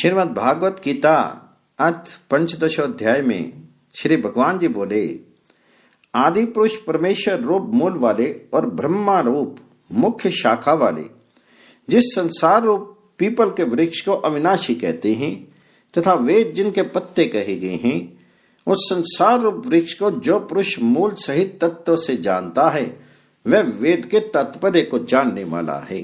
श्रीमद भागवत गीता, अथ पंचदश अध्याय में श्री भगवान जी बोले, आदि पुरुष परमेश्वर रूप मूल वाले और ब्रह्मा रूप मुख्य शाखा वाले, जिस संसार रूप पीपल के वृक्ष को अविनाशी कहते हैं तथा वेद जिनके पत्ते कहे गए हैं, उस संसार रूप वृक्ष को जो पुरुष मूल सहित तत्व से जानता है, वह वेद के तात्पर्य को जानने वाला है।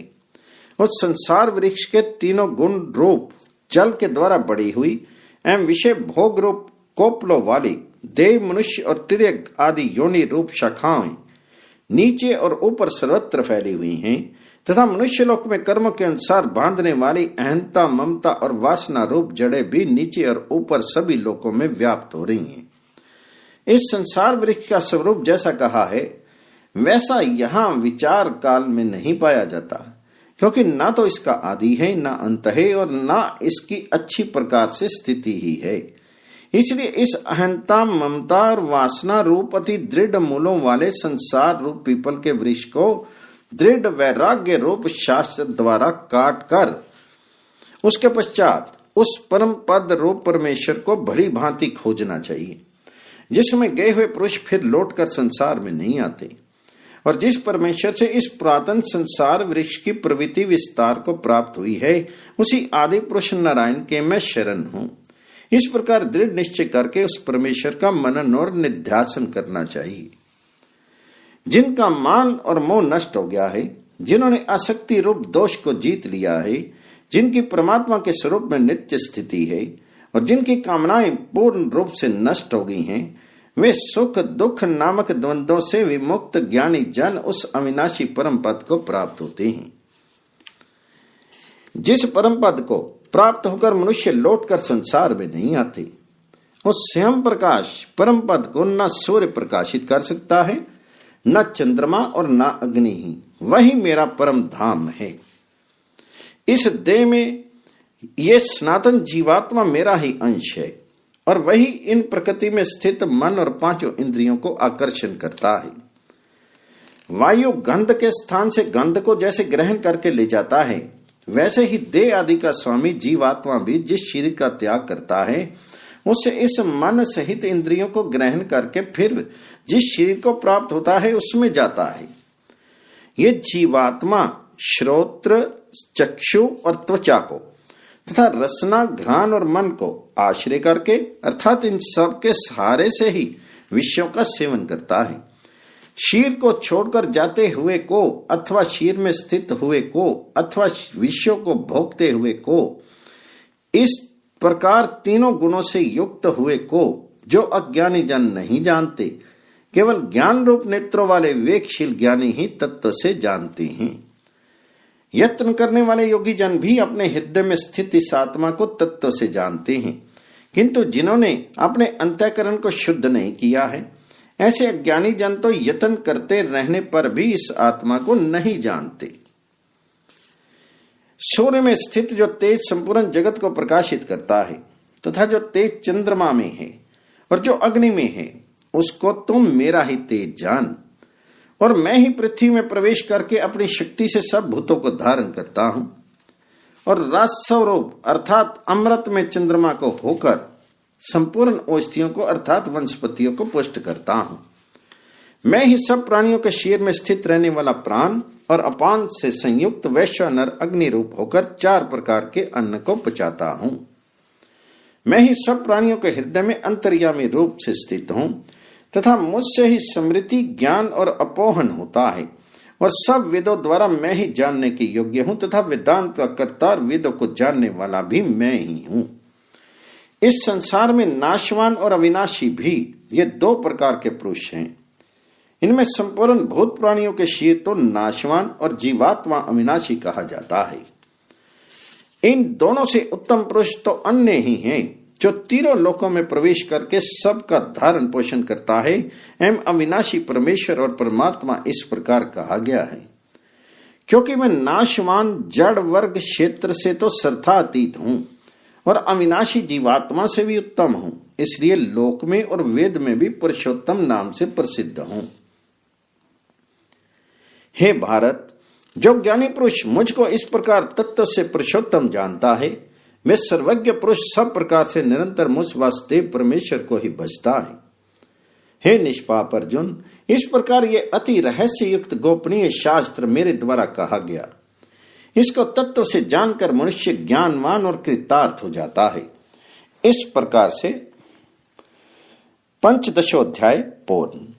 उस संसार वृक्ष के तीनों गुण रूप जल के द्वारा बड़ी हुई एवं विषय भोग रूप कोपलो वाली देव मनुष्य और तिरक आदि योनि रूप शाखाएँ नीचे और ऊपर सर्वत्र फैली हुई हैं, तथा मनुष्य लोक में कर्म के अनुसार बांधने वाली अहंता, ममता और वासना रूप जड़े भी नीचे और ऊपर सभी लोकों में व्याप्त हो रही हैं। इस संसार वृक्ष का स्वरूप जैसा कहा है, वैसा यहाँ विचार काल में नहीं पाया जाता। क्योंकि ना तो इसका आदि है, ना अंत है, और ना इसकी अच्छी प्रकार से स्थिति ही है। इसलिए इस अहंता, ममता और वासना रूप अति दृढ़ मूलों वाले संसार रूप पीपल के वृक्ष को दृढ़ वैराग्य रूप शास्त्र द्वारा काट कर, उसके पश्चात उस परम पद रूप परमेश्वर को भली भांति खोजना चाहिए, जिसमें गए हुए पुरुष फिर लौटकर संसार में नहीं आते। और जिस परमेश्वर से इस पुरातन संसार वृक्ष की प्रवृत्ति विस्तार को प्राप्त हुई है, उसी आदि पुरुष नारायण के मैं शरण हूँ। इस प्रकार दृढ़ निश्चय करके उस परमेश्वर का मनन और निध्यासन करना चाहिए। जिनका मान और मोह नष्ट हो गया है, जिन्होंने आसक्ति रूप दोष को जीत लिया है, जिनकी परमात्मा के स्वरूप में नित्य स्थिति है, और जिनकी कामनाएँ पूर्ण रूप से नष्ट हो गई हैं वे सुख, दुख नामक द्वंद्वों से विमुक्त ज्ञानी जन उस अविनाशी परम पद को प्राप्त होते हैं। जिस परम पद को प्राप्त होकर मनुष्य लौटकर संसार में नहीं आते, उस स्वयं प्रकाश परम पद को न सूर्य प्रकाशित कर सकता है, न चंद्रमा और न अग्नि ही। वही मेरा परम धाम है। इस देह में ये सनातन जीवात्मा मेरा ही अंश है। और वही इन प्रकृति में स्थित मन और पाँचों इंद्रियों को आकर्षण करता है। वायु गंध के स्थान से गंध को जैसे ग्रहण करके ले जाता है, वैसे ही देह आदि का स्वामी जीवात्मा भी जिस शरीर का त्याग करता है, उससे इस मन सहित इंद्रियों को ग्रहण करके फिर जिस शरीर को प्राप्त होता है उसमें जाता है। ये जीवात्मा, श्रोत्र, चक्षु और त्वचा को तथा रसना, घ्राण और मन को आश्रय करके, अर्थात इन सब के सहारे से ही विषयों का सेवन करता है। शीर को छोड़कर जाते हुए को, अथवा शीर में स्थित हुए को, अथवा विषयों को भोगते हुए को, इस प्रकार तीनों गुणों से युक्त हुए को, जो अज्ञानी जन नहीं जानते, केवल ज्ञान रूप नेत्रों वाले वेकशील ज्ञानी ही तत्व से जानते हैं। यत्न करने वाले योगी जन भी अपने हृदय में स्थित इस आत्मा को तत्व से जानते हैं। किंतु जिन्होंने अपने अंतकरण को शुद्ध नहीं किया है, ऐसे अज्ञानी जन तो यत्न करते रहने पर भी इस आत्मा को नहीं जानते। सूर्य में स्थित जो तेज संपूर्ण जगत को प्रकाशित करता है, तथा जो तेज चंद्रमा में है, और जो अग्नि में है, उसको तुम मेरा ही तेज जान। और मैं ही पृथ्वी में प्रवेश करके अपनी शक्ति से सब भूतों को धारण करता हूँ। और राजस्वरूप अर्थात अमृत में चंद्रमा को होकर संपूर्ण औषधियों को, अर्थात वनस्पतियों को पुष्ट करता हूँ। मैं ही सब प्राणियों के शीर में स्थित रहने वाला प्राण और अपान से संयुक्त वैश्व नर अग्नि रूप होकर चार प्रकार के अन्न को पचाता हूँ। मैं ही सब प्राणियों के हृदय में अंतर्यामी रूप से स्थित हूँ। तथा मुझसे ही स्मृति, ज्ञान और अपोहन होता है। और सब वेदों द्वारा मैं ही जानने के योग्य हूँ तथा वेदांत का कर्तार वेदों को जानने वाला भी मैं ही हूँ। इस संसार में नाशवान और अविनाशी भी ये दो प्रकार के पुरुष हैं। इनमें संपूर्ण भूत प्राणियों के शीर तो नाशवान और जीवात्मा अविनाशी कहा जाता है। इन दोनों से उत्तम पुरुष तो अन्य ही हैं। जो तीनों लोकों में प्रवेश करके सबका धारण पोषण करता है, एवं अविनाशी परमेश्वर और परमात्मा इस प्रकार कहा गया है। क्योंकि मैं नाशवान जड़ वर्ग क्षेत्र से तो अतीत हूँ, और अविनाशी जीवात्मा से भी उत्तम हूँ, इसलिए लोक में और वेद में भी पुरुषोत्तम नाम से प्रसिद्ध हूँ। हे भारत, जो ज्ञानी पुरुष मुझको इस प्रकार तत्व से पुरुषोत्तम जानता है मैं सर्वज्ञ पुरुष सब प्रकार से निरंतर मुझ वासुदेव परमेश्वर को ही बचता है। हे निष्पाप अर्जुन, इस प्रकार ये अति रहस्य युक्त गोपनीय शास्त्र मेरे द्वारा कहा गया। इसको तत्व से जानकर मनुष्य ज्ञानवान और कृतार्थ हो जाता है। इस प्रकार से पंचदशोध्याय पूर्ण।